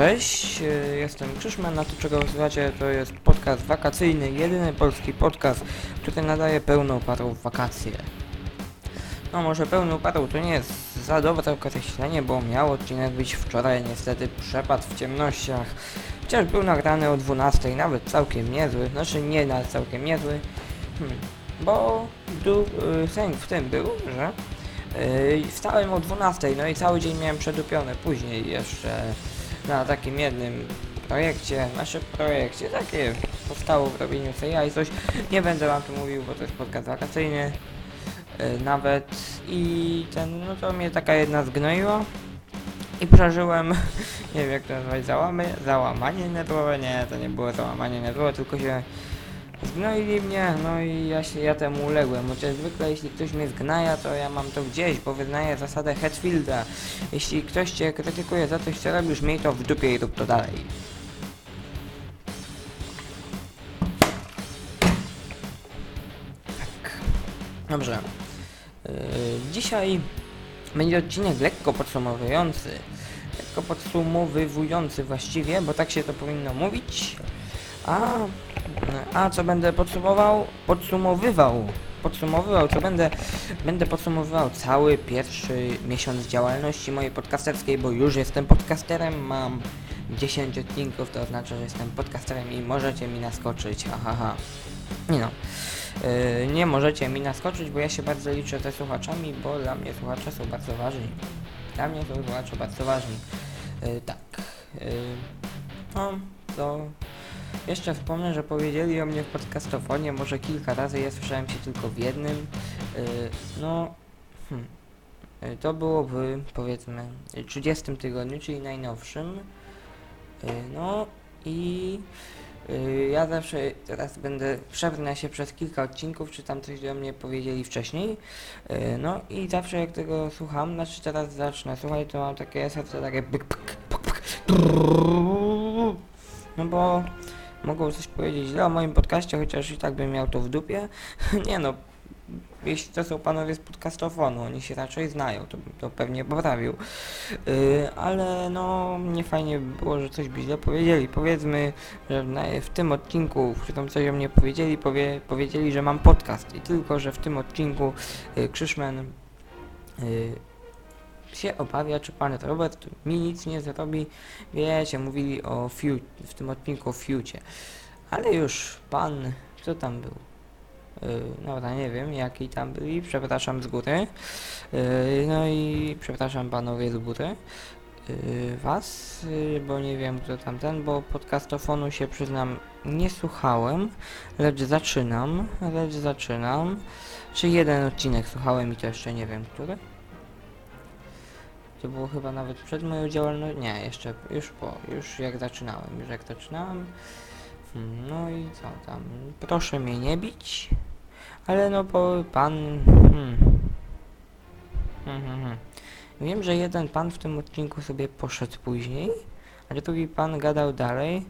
Cześć, y, jestem Krzyszman, na to czego słuchacie to jest podcast wakacyjny, jedyny polski podcast, który nadaje pełną parą wakacje. No może pełną parą to nie jest za dobre określenie, bo miał odcinek być wczoraj, niestety przepadł w ciemnościach. Chociaż był nagrany o 12, nawet całkiem niezły, znaczy nie na całkiem niezły, hmm. bo du, y, sęk w tym był, że Yy, wstałem o 12, no i cały dzień miałem przedupione. Później jeszcze na takim jednym projekcie, naszym projekcie, takie powstało w robieniu CI coś. Nie będę wam tu mówił, bo to jest podcast wakacyjny. Yy, nawet i ten, no to mnie taka jedna zgnoiła. I przeżyłem, nie wiem jak to nazwać, załamy, załamanie nerwowe, nie, to nie było załamanie nerwowe, tylko się Zgnoili mnie, no i ja się ja temu uległem, chociaż zwykle jeśli ktoś mnie zgnaja, to ja mam to gdzieś, bo wyznaję zasadę Hetfielda. Jeśli ktoś cię krytykuje za coś, co robisz, miej to w dupie i rób to dalej. Tak. Dobrze. Yy, dzisiaj będzie odcinek lekko podsumowujący. Lekko podsumowywujący właściwie, bo tak się to powinno mówić. A, a co będę podsumował? Podsumowywał. Podsumowywał, co będę, będę podsumowywał cały pierwszy miesiąc działalności mojej podcasterskiej, bo już jestem podcasterem, mam 10 odcinków, to oznacza, że jestem podcasterem i możecie mi naskoczyć, ha ha ha. Nie no, yy, nie możecie mi naskoczyć, bo ja się bardzo liczę ze słuchaczami, bo dla mnie słuchacze są bardzo ważni. Dla mnie są słuchacze bardzo ważni. Yy, tak, yy, no, to jeszcze wspomnę, że powiedzieli o mnie w podcastofonie może kilka razy, ja słyszałem się tylko w jednym. Yy, no, hmm. Yy, to było powiedzmy, 30 tygodniu, czyli najnowszym. No i ja zawsze teraz będę, przebrnę się przez kilka odcinków, czy tam coś do mnie powiedzieli wcześniej. No i zawsze jak tego słucham, znaczy teraz zacznę słuchaj, to mam takie serce takie no bo mogą coś powiedzieć źle o moim podcaście, chociaż i tak bym miał to w dupie. nie no, jeśli to są panowie z podcastofonu, oni się raczej znają, to to pewnie poprawił. Yy, ale no, nie fajnie by było, że coś by źle powiedzieli. Powiedzmy, że w tym odcinku, w którym coś o mnie powiedzieli, powie, powiedzieli, że mam podcast i tylko, że w tym odcinku yy, Krzyszman yy, się obawia, czy pan Robert mi nic nie zrobi. Wiecie, mówili o fiu, w tym odcinku o fiucie. Ale już pan, kto tam był? Yy, no nie wiem, jaki tam byli, przepraszam z góry. Yy, no i przepraszam panowie z góry. Yy, was, yy, bo nie wiem kto tam ten, bo podcastofonu się przyznam nie słuchałem, lecz zaczynam, lecz zaczynam. Czy jeden odcinek słuchałem i to jeszcze nie wiem który. To było chyba nawet przed moją działalnością. Nie, jeszcze już po, już jak zaczynałem, już jak zaczynałem. No i co tam? Proszę mnie nie bić, ale no bo pan. Hmm. Hmm, hmm, hmm. Wiem, że jeden pan w tym odcinku sobie poszedł później, a drugi pan gadał dalej,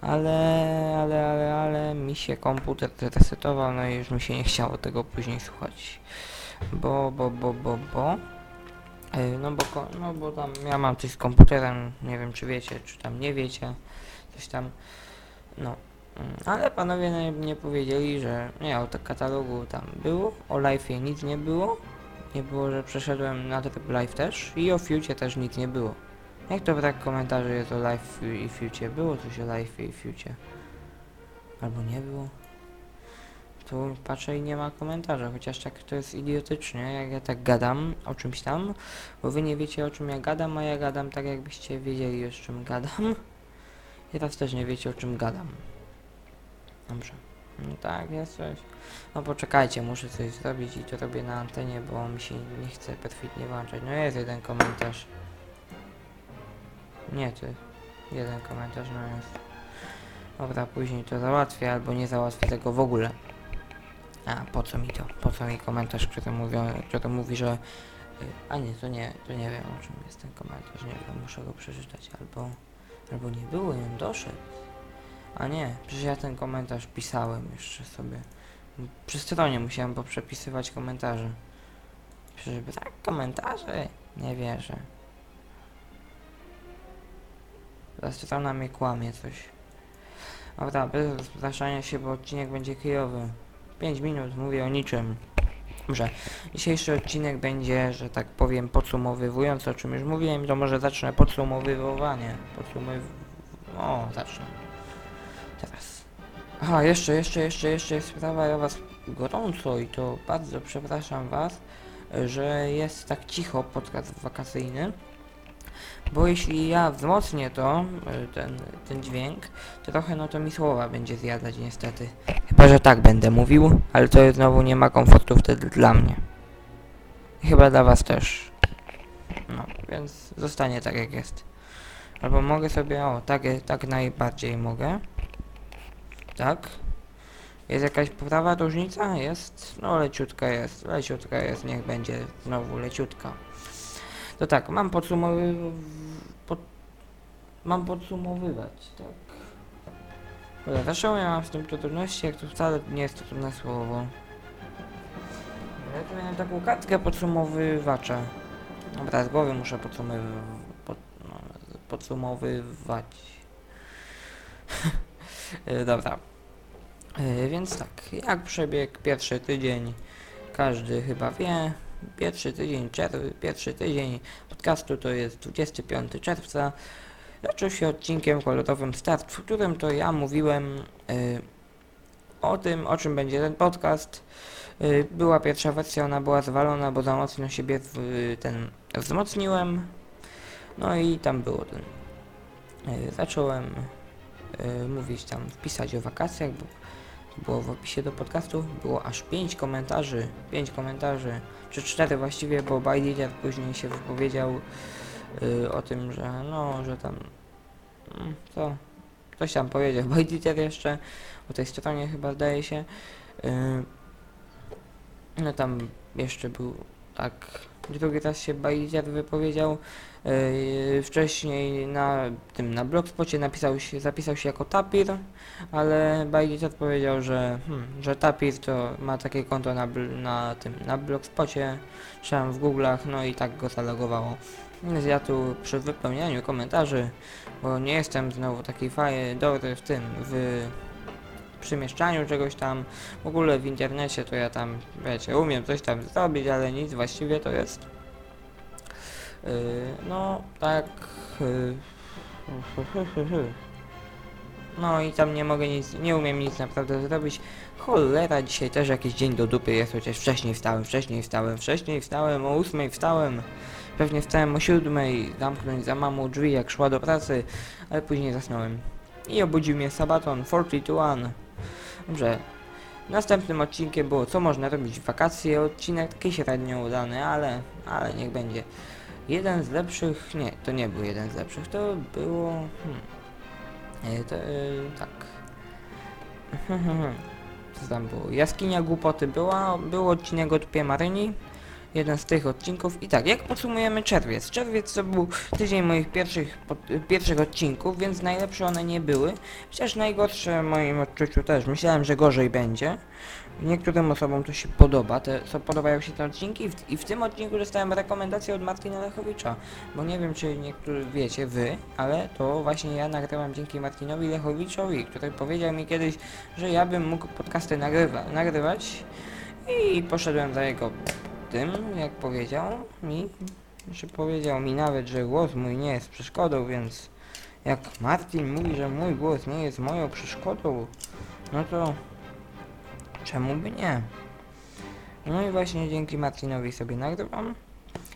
ale, ale, ale, ale mi się komputer zresetował, no i już mi się nie chciało tego później słuchać. Bo, bo, bo, bo, bo. Yy, No bo, no bo tam ja mam coś z komputerem, nie wiem czy wiecie, czy tam nie wiecie, coś tam, no. Mm, Ale panowie nie, nie powiedzieli, że nie, o tak katalogu tam było, o live'ie nic nie było, nie było, że przeszedłem na tryb live też i o fiucie też nic nie było. Jak to brak komentarzy jest o live i fiucie? Było coś o live i fiucie. Albo nie było. Tu patrzę i nie ma komentarza, chociaż tak to jest idiotycznie, jak ja tak gadam o czymś tam, bo wy nie wiecie o czym ja gadam, a ja gadam tak jakbyście wiedzieli o czym gadam. I teraz też nie wiecie o czym gadam. Dobrze. No tak, jest coś. No poczekajcie, muszę coś zrobić i to robię na antenie, bo mi się nie chce perfidnie włączać. No jest jeden komentarz. Nie ty. Jeden komentarz, no jest. Dobra, później to załatwię, albo nie załatwię tego w ogóle. A po co mi to? Po co mi komentarz, który, mówią, który mówi, że. y, A nie, to nie, to nie wiem o czym jest ten komentarz, nie wiem, muszę go przeczytać, albo. Albo nie było, on doszedł. A nie, przecież ja ten komentarz pisałem jeszcze sobie. Przy stronie musiałem poprzepisywać komentarze. Przecież tak, komentarze? Nie wierzę. Ta strona mnie kłamie coś. Dobra, bez rozpraszania się, bo odcinek będzie kryjowy. 5 minut, mówię o niczym. Dobrze, dzisiejszy odcinek będzie, że tak powiem, podsumowywujący, o czym już mówiłem, to może zacznę podsumowywanie. Podsumowyw... O, zacznę. Teraz. Aha, jeszcze, jeszcze, jeszcze, jeszcze jest sprawa, ja was gorąco i to bardzo przepraszam was, że jest tak cicho podcast wakacyjny. Bo jeśli ja wzmocnię to, y, ten, ten dźwięk, trochę no to mi słowa będzie zjadać niestety. Chyba, że tak będę mówił, ale to znowu nie ma komfortu wtedy dla mnie. Chyba dla was też. No, więc zostanie tak jak jest. Albo mogę sobie, o, tak, tak najbardziej mogę. Tak. Jest jakaś poprawa, różnica? Jest? No leciutka jest, leciutka jest, niech będzie znowu leciutka. To tak, mam podsumowy... Pod, mam podsumowywać, tak. Dobra, dlaczego ja mam z tym trudności, jak to wcale nie jest to trudne słowo. Ja tu miałem taką kartkę podsumowywacza. Dobra, z głowy muszę no, podsumowywać. Dobra. E, Więc tak, jak przebiegł pierwszy tydzień, każdy chyba wie. Pierwszy tydzień, czerw- pierwszy tydzień podcastu to jest 25 czerwca. Zaczął się odcinkiem kolorowym Start, w którym to ja mówiłem y, o tym, o czym będzie ten podcast. Y, była pierwsza wersja, ona była zwalona, bo za mocno siebie w, ten wzmocniłem. No i tam było ten. Y, zacząłem mówić tam, pisać o wakacjach, bo było w opisie do podcastu, było aż 5 komentarzy, 5 komentarzy, czy 4 właściwie, bo Bajdidiat później się wypowiedział y, o tym, że no, że tam, mm, co, coś tam powiedział Bajdidiat jeszcze, o tej stronie chyba zdaje się, y, no tam jeszcze był, tak, drugi raz się Bajdidiat wypowiedział, y, wcześniej na tym, na blogspocie napisał się, zapisał się jako tapir, ale Bajdicat powiedział, że, hmm, że Tapir to ma takie konto na, na tym, na blogspocie, czy w Google'ach, no i tak go zalogowało. Więc ja tu przy wypełnianiu komentarzy, bo nie jestem znowu taki fajny, dobry w tym, w przemieszczaniu czegoś tam, w ogóle w internecie to ja tam, wiecie, umiem coś tam zrobić, ale nic właściwie to jest. Yy, no, tak. Yy, no i tam nie mogę nic, nie umiem nic naprawdę zrobić. Cholera, dzisiaj też jakiś dzień do dupy jest, chociaż wcześniej wstałem, wcześniej wstałem, wcześniej wstałem, o ósmej wstałem. Pewnie wstałem o siódmej, zamknąć za mamą drzwi jak szła do pracy, ale później zasnąłem. I obudził mnie Sabaton 41. Dobrze. Następnym odcinkiem było co można robić w wakacje. Odcinek taki średnio udany, ale, ale niech będzie. Jeden z lepszych, nie, to nie był jeden z lepszych, to było, hmm, E, to, e, tak. Co tam było? Jaskinia głupoty była, był odcinek od Pie Maryni. Jeden z tych odcinków. I tak, jak podsumujemy czerwiec? Czerwiec to był tydzień moich pierwszych, pod, pierwszych odcinków, więc najlepsze one nie były. Chociaż najgorsze w moim odczuciu też. Myślałem, że gorzej będzie. Niektórym osobom to się podoba, te, co podobają się te odcinki i w, i w tym odcinku dostałem rekomendację od Martina Lechowicza, bo nie wiem czy niektórzy wiecie wy, ale to właśnie ja nagrywam dzięki Martinowi Lechowiczowi, który powiedział mi kiedyś, że ja bym mógł podcasty nagrywa, nagrywać i poszedłem za jego tym, jak powiedział mi, że powiedział mi nawet, że głos mój nie jest przeszkodą, więc jak Martin mówi, że mój głos nie jest moją przeszkodą, no to Czemu by nie? No i właśnie dzięki Martinowi sobie nagrywam.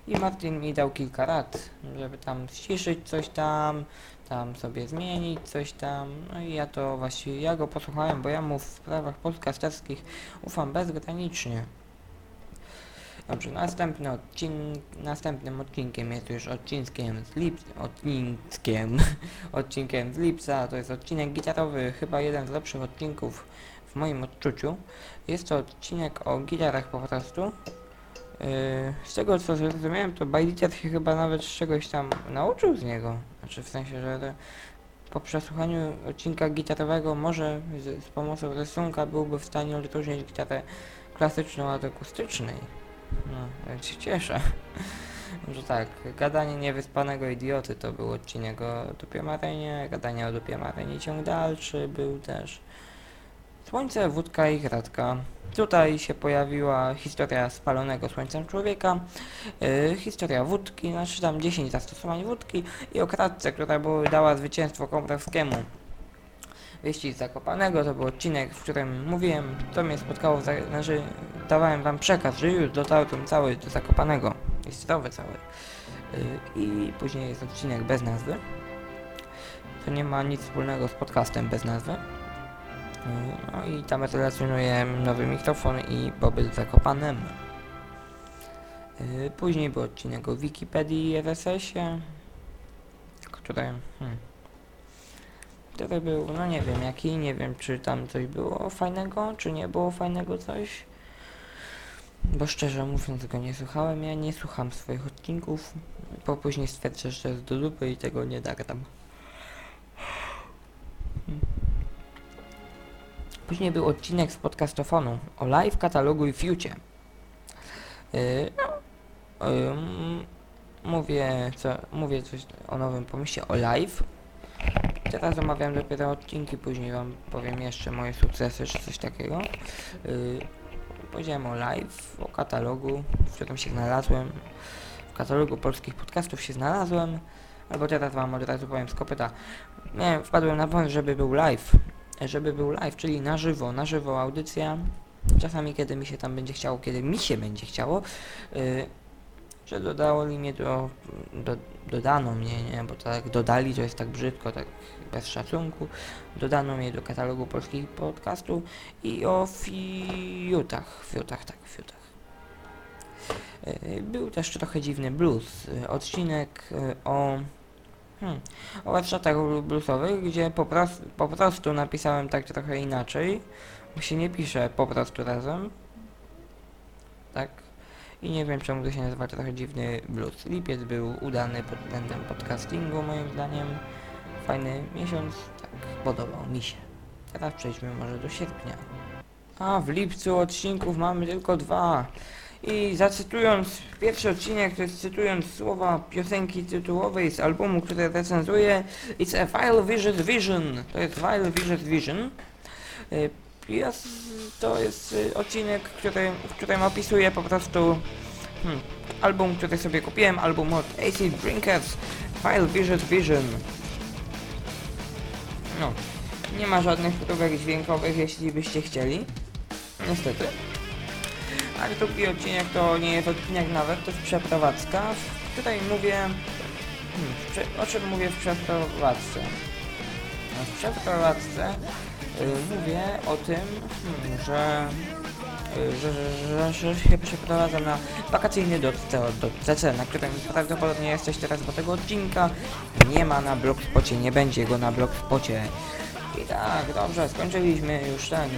I Martin mi dał kilka rad, żeby tam ściszyć coś tam, tam sobie zmienić coś tam. No i ja to właściwie, ja go posłuchałem, bo ja mu w sprawach podcasterskich ufam bezgranicznie. Dobrze, następny odcin... następnym odcinkiem jest już odcinkiem z lipca, odcinkiem, odcinkiem z lipca, to jest odcinek gitarowy, chyba jeden z lepszych odcinków w moim odczuciu. Jest to odcinek o gitarach po prostu. Yy, z tego co zrozumiałem, to Bajliciat się chyba nawet czegoś tam nauczył z niego. Znaczy w sensie, że po przesłuchaniu odcinka gitarowego może z, z pomocą rysunka byłby w stanie odróżnić gitarę klasyczną od akustycznej. No, więc się cieszę. Że tak, gadanie niewyspanego idioty to był odcinek o dupie marynie, gadanie o dupie marynie ciąg dalszy był też. Słońce, wódka i kratka. Tutaj się pojawiła historia spalonego słońcem człowieka, yy, historia wódki, znaczy tam 10 zastosowań wódki i o kratce, która była, dała zwycięstwo Komorowskiemu. Wyścig Zakopanego to był odcinek, w którym mówiłem, co mnie spotkało, w znaczy dawałem wam przekaz, że już dotarłem cały do Zakopanego, jest zdrowy cały. Yy, I później jest odcinek bez nazwy. To nie ma nic wspólnego z podcastem bez nazwy. Yy, No i tam relacjonuję nowy mikrofon i pobyt w Zakopanem. Yy, Później był odcinek o Wikipedii i RSS-ie, który... Hmm, który był, no nie wiem jaki, nie wiem czy tam coś było fajnego, czy nie było fajnego coś. Bo szczerze mówiąc go nie słuchałem, ja nie słucham swoich odcinków, bo później stwierdzę, że jest do dupy i tego nie nagram. Później był odcinek z podcastofonu o live katalogu i future. Yy, no, ym, mówię, co, mówię coś o nowym pomyśle o live. Teraz omawiam dopiero odcinki, później wam powiem jeszcze moje sukcesy czy coś takiego. Yy, powiedziałem o live, o katalogu, w którym się znalazłem. W katalogu polskich podcastów się znalazłem. Albo teraz wam od razu powiem z kopyta. Nie, wpadłem na pomysł, żeby był live. Żeby był live, czyli na żywo, na żywo audycja. Czasami kiedy mi się tam będzie chciało, kiedy mi się będzie chciało. Yy, że dodało mi mnie do, do, dodano mnie, nie, bo tak dodali to jest tak brzydko, tak bez szacunku, dodano mnie do katalogu polskich podcastów i o fiutach, fiutach, tak, fiutach. Yy, Był też trochę dziwny blues, odcinek yy, o hmm, o warsztatach bluesowych, gdzie po, po prostu napisałem tak trochę inaczej, bo się nie pisze po prostu razem, tak, i nie wiem czemu to się nazywa trochę dziwny blues. Lipiec był udany pod względem podcastingu moim zdaniem. Fajny miesiąc, tak podobał mi się. Teraz przejdźmy może do sierpnia. A w lipcu odcinków mamy tylko dwa. I zacytując pierwszy odcinek, to jest cytując słowa piosenki tytułowej z albumu, który recenzuję It's a Vile Vicious Vision. To jest Vile Vicious Vision. Jest, to jest y, odcinek, który, w którym opisuję po prostu hmm, album, który sobie kupiłem, album od AC Drinkers, Vile Vicious Vision. No, nie ma żadnych próbek dźwiękowych, jeśli byście chcieli. Niestety. A drugi odcinek to nie jest odcinek nawet, to jest przeprowadzka, której mówię... Hmm, o czym mówię w przeprowadzce? No, w przeprowadzce mówię o tym, hmm, że, y, że, że, że, że się przeprowadzam na wakacyjny do, CC, na którym prawdopodobnie jesteś teraz do tego odcinka. Nie ma na Blogspocie, nie będzie go na Blogspocie. I tak, dobrze, skończyliśmy już ten.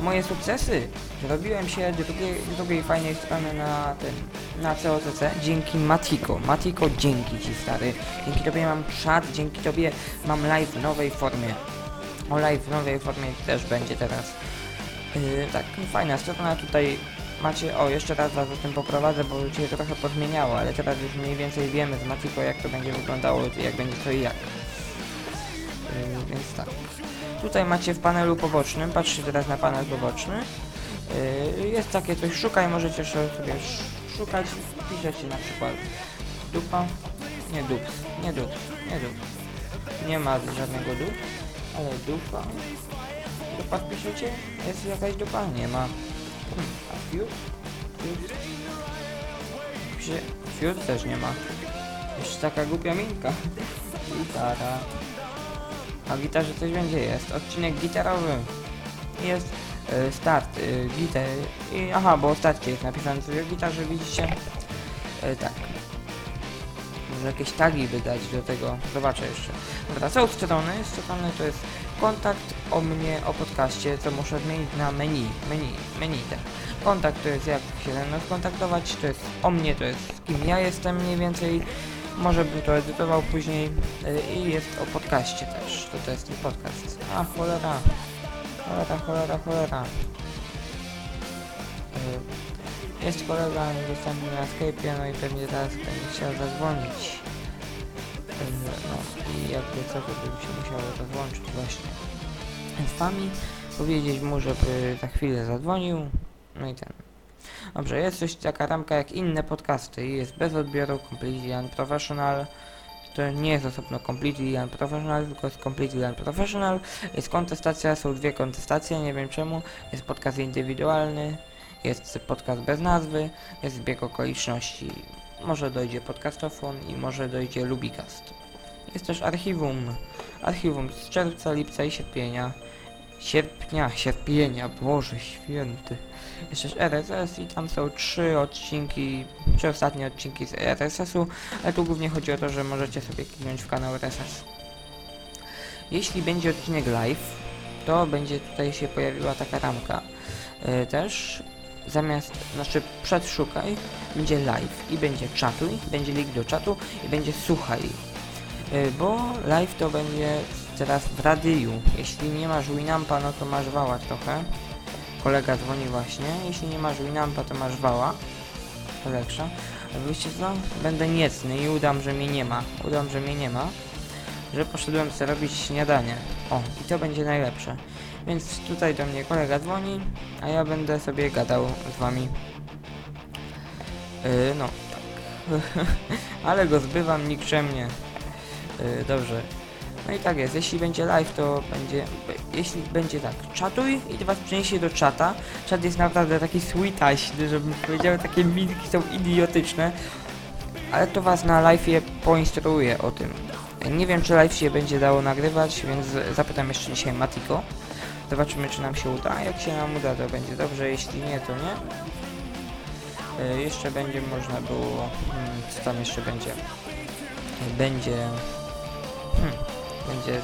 Moje sukcesy. Zrobiłem się drugiej, drugiej fajnej strony na tym, na COCC dzięki Matiko. Matiko, dzięki Ci stary. Dzięki Tobie mam czat, dzięki Tobie mam live w nowej formie. O live w nowej formie też będzie teraz. Yy, tak, fajna strona tutaj macie, o jeszcze raz was o tym poprowadzę, bo się trochę pozmieniało, ale teraz już mniej więcej wiemy z Matiko jak to będzie wyglądało, jak będzie co i jak. Yy, więc tak. Tutaj macie w panelu pobocznym, patrzcie teraz na panel poboczny. Yy, jest takie coś, szukaj, możecie sobie sz- szukać, piszecie na przykład dupa, nie dups, nie dups, nie dups. Nie ma żadnego dup, ale dupa. Dupa wpiszecie? Jest jakaś dupa? Nie ma. A fiut? Fiut? Też nie ma. Jeszcze taka głupia minka. Gitara. A w gitarze coś będzie jest. Odcinek gitarowy. Jest e, start, e, gitar. I, aha, bo o starcie jest napisane coś o gitarze, widzicie? E, tak. Może jakieś tagi wydać do tego. Zobaczę jeszcze. Dobra, są strony. Strony to jest kontakt o mnie, o podcaście, co muszę zmienić na menu. Menu, menu tak. Kontakt to jest jak się ze mną skontaktować, to jest o mnie, to jest kim ja jestem mniej więcej. Może bym to edytował później y, i jest o podcaście też, to to jest ten podcast. A cholera, cholera, cholera, cholera. Y, Jest kolega dostępny na Skype'ie, no i pewnie teraz będzie chciał zadzwonić. No i jakby co, to by się to włączyć właśnie. Z wami powiedzieć mu, żeby za chwilę zadzwonił. No i ten. Dobrze, jest coś taka ramka jak inne podcasty. Jest bez odbioru, completely unprofessional. To nie jest osobno completely unprofessional, tylko jest completely unprofessional. Jest kontestacja, są dwie kontestacje, nie wiem czemu. Jest podcast indywidualny, jest podcast bez nazwy, jest zbieg okoliczności. Może dojdzie podcastofon i może dojdzie Lubicast. Jest też archiwum. Archiwum z czerwca, lipca i sierpienia. Sierpnia, sierpienia, Boże święty. Jeszcze też RSS i tam są trzy odcinki, trzy ostatnie odcinki z RSS-u, ale tu głównie chodzi o to, że możecie sobie kliknąć w kanał RSS. Jeśli będzie odcinek live, to będzie tutaj się pojawiła taka ramka. Yy, też zamiast, znaczy przedszukaj, będzie live i będzie czatuj, będzie link do czatu i będzie słuchaj. Yy, bo live to będzie teraz w radiu. Jeśli nie masz Winampa, no to masz wała trochę. Kolega dzwoni właśnie. Jeśli nie masz Winampa, to masz wała. To lepsze. A Wiecie co? Będę niecny i udam, że mnie nie ma. Udam, że mnie nie ma. Że poszedłem sobie robić śniadanie. O, i to będzie najlepsze. Więc tutaj do mnie kolega dzwoni, a ja będę sobie gadał z wami. Yy, no, tak. Ale go zbywam nikczemnie. Yy, dobrze. No i tak jest, jeśli będzie live, to będzie, jeśli będzie tak, czatuj i was przeniesie do czata. Czat jest naprawdę taki sweetaśny, żebym powiedział, takie minki są idiotyczne. Ale to was na live'ie poinstruuję o tym. Nie wiem, czy live się będzie dało nagrywać, więc zapytam jeszcze dzisiaj Matiko. Zobaczymy, czy nam się uda. Jak się nam uda, to będzie dobrze, jeśli nie, to nie. Y, jeszcze będzie można było... Hmm, co tam jeszcze będzie? Będzie... Hmm, będzie...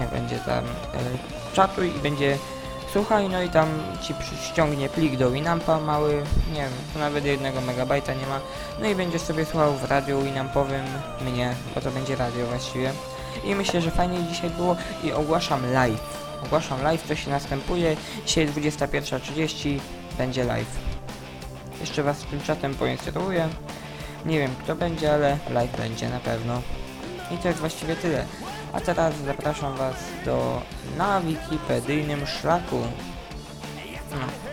Nie, będzie tam... Y, czatuj i będzie... Słuchaj, no i tam ci ściągnie plik do Winampa mały, nie wiem, to nawet jednego megabajta nie ma. No i będziesz sobie słuchał w radiu Winampowym mnie, bo to będzie radio właściwie. I myślę, że fajnie dzisiaj było i ogłaszam live. Ogłaszam live, co się następuje. Dzisiaj 21.30 będzie live. Jeszcze was tym czatem poinstruuję. Nie wiem kto będzie, ale live będzie na pewno. I to jest właściwie tyle. A teraz zapraszam was do na wikipedyjnym szlaku. No,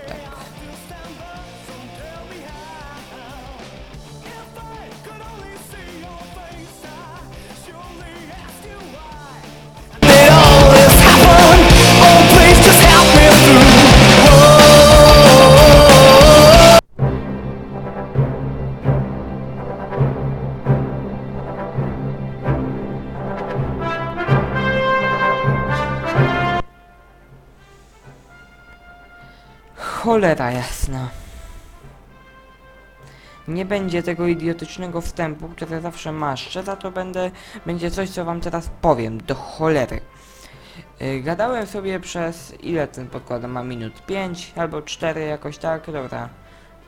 Cholera jasna. Nie będzie tego idiotycznego wstępu, które zawsze maszczę, za to będę, będzie coś, co wam teraz powiem, do cholery. Yy, gadałem sobie przez, ile ten podkład ma minut? 5 albo 4 jakoś tak, dobra.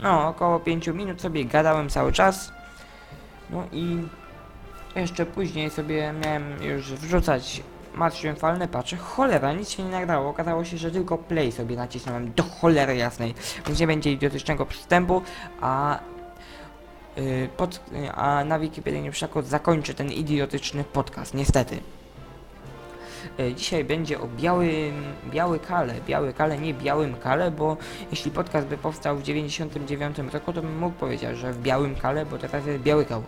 No, około 5 minut sobie gadałem cały czas. No i jeszcze później sobie miałem już wrzucać martwiłem falne, patrzę, cholera, nic się nie nagrało. Okazało się, że tylko play sobie nacisnąłem do cholery jasnej, więc nie będzie idiotycznego przystępu, a yy, pod, yy, a na Wikipedii Wszako zakończy ten idiotyczny podcast, niestety. Yy, Dzisiaj będzie o białym, biały kale, biały kale, nie białym kale, bo jeśli podcast by powstał w 99 roku, to bym mógł powiedzieć, że w białym kale, bo teraz jest biały kał.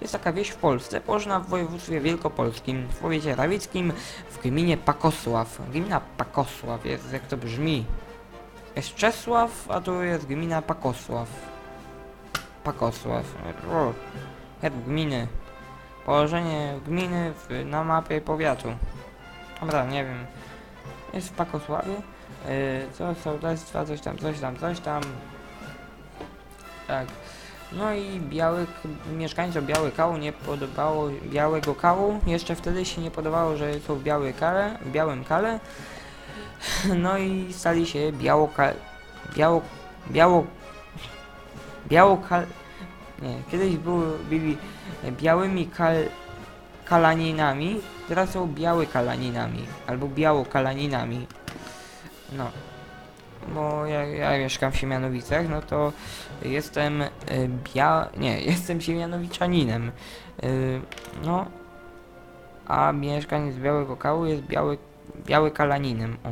Jest taka wieś w Polsce, położona w województwie wielkopolskim, w powiecie rawickim, w gminie Pakosław. Gmina Pakosław jest, jak to brzmi. Jest Czesław, a tu jest gmina Pakosław. Pakosław. O, gminy. Położenie gminy w, na mapie powiatu. Dobra, nie wiem. Jest w Pakosławie. Yy, co sołtectwa, coś tam, coś tam, coś tam. Tak. No i biały, mieszkańcom Biały Kału nie podobało Białego Kału, jeszcze wtedy się nie podobało, że są w kale, w białym kale. No i stali się biało biało biało biało kal nie, kiedyś były, byli białymi kal, kalaninami, teraz są biały kalaninami albo biało kalaninami. No. Bo ja, ja mieszkam w Siemianowicach, no to jestem y, bia... nie, jestem Siemianowiczaninem. Y, no, a mieszkaniec z Białego Kału jest biały, biały kalaninem. O.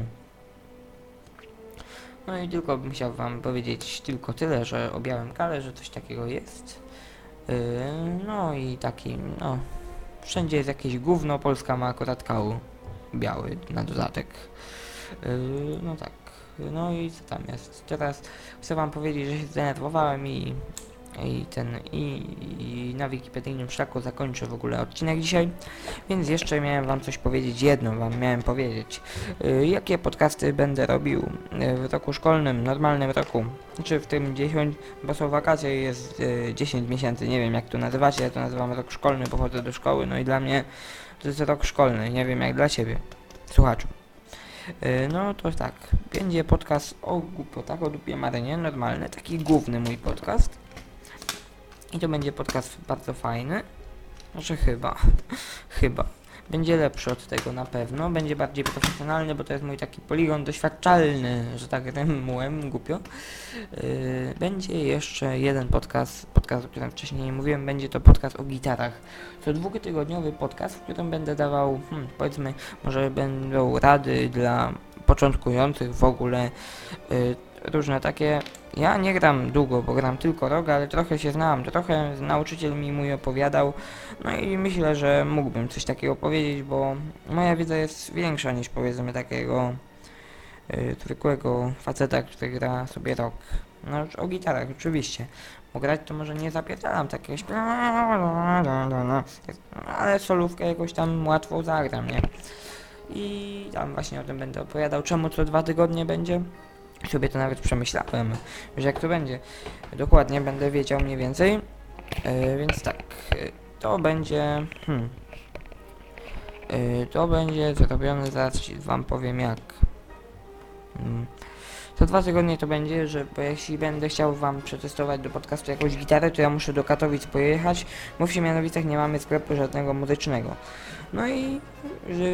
No i tylko bym chciał wam powiedzieć tylko tyle, że o Białym Kale, że coś takiego jest. Yy, no i taki, no, wszędzie jest jakieś gówno, Polska ma akurat kał biały na dodatek. No tak, no i co tam jest? Teraz chcę wam powiedzieć, że się zdenerwowałem i, i ten, i, i na wikipedyjnym szlaku zakończę w ogóle odcinek dzisiaj, więc jeszcze miałem wam coś powiedzieć, jedno wam miałem powiedzieć. Yy, jakie podcasty będę robił yy, w roku szkolnym, normalnym roku, czy w tym 10, bo są wakacje jest yy, 10 miesięcy, nie wiem jak to nazywacie, ja to nazywam rok szkolny, bo chodzę do szkoły, no i dla mnie to jest rok szkolny, nie wiem jak dla ciebie, słuchaczu. Yy, no to tak, będzie podcast o głupotach, o dupie marynie, normalny, taki główny mój podcast. I to będzie podcast bardzo fajny. Znaczy chyba, chyba. Będzie lepszy od tego na pewno, będzie bardziej profesjonalny, bo to jest mój taki poligon doświadczalny, że tak rymułem, głupio. Yy, będzie jeszcze jeden podcast, podcast, o którym wcześniej nie mówiłem, będzie to podcast o gitarach. To dwutygodniowy podcast, w którym będę dawał, hmm, powiedzmy, może będą rady dla początkujących w ogóle, yy, różne takie. Ja nie gram długo, bo gram tylko rok, ale trochę się znam, trochę nauczyciel mi mój opowiadał, no i myślę, że mógłbym coś takiego powiedzieć, bo moja wiedza jest większa niż powiedzmy takiego yy, zwykłego faceta, który gra sobie rok. No o gitarach oczywiście. Bo grać to może nie zapierdalam takiegoś ale solówkę jakoś tam łatwo zagram, nie? I tam właśnie o tym będę opowiadał. Czemu co dwa tygodnie będzie? Sobie to nawet przemyślałem, że jak to będzie. Dokładnie będę wiedział mniej więcej. Yy, więc tak, yy, to będzie. Hmm, yy, to będzie zrobione, zaraz wam powiem jak. Mm. Co dwa tygodnie to będzie, że bo jeśli będę chciał wam przetestować do podcastu jakąś gitarę, to ja muszę do Katowic pojechać, bo w Siemianowicach nie mamy sklepu żadnego muzycznego. No i, że,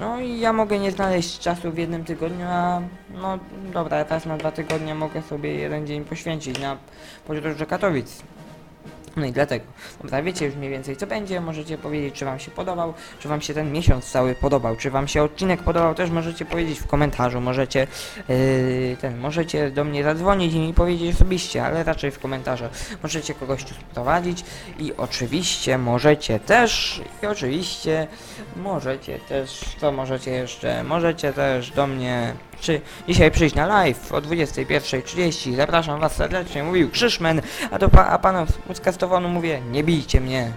no i ja mogę nie znaleźć czasu w jednym tygodniu, a no dobra, teraz na dwa tygodnie mogę sobie jeden dzień poświęcić na podróż do Katowic. No i dlatego. Dobra, wiecie już mniej więcej co będzie, możecie powiedzieć czy wam się podobał, czy wam się ten miesiąc cały podobał, czy wam się odcinek podobał, też możecie powiedzieć w komentarzu, możecie yy, ten, możecie do mnie zadzwonić i mi powiedzieć osobiście, ale raczej w komentarze. Możecie kogoś tu sprowadzić i oczywiście możecie też, i oczywiście możecie też, co możecie jeszcze, możecie też do mnie czy dzisiaj przyjść na live o 21.30. Zapraszam was serdecznie, mówił Krzyszmen, a do pa a panów z podcastowanu mówię, nie bijcie mnie.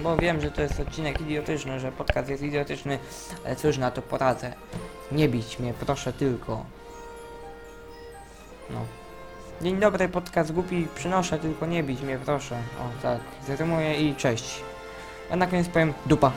Bo wiem, że to jest odcinek idiotyczny, że podcast jest idiotyczny, ale cóż na to poradzę. Nie bić mnie, proszę tylko. No. Dzień dobry, podcast głupi, przynoszę, tylko nie bić mnie, proszę. O, tak, zrymuję i cześć. A na koniec powiem dupa.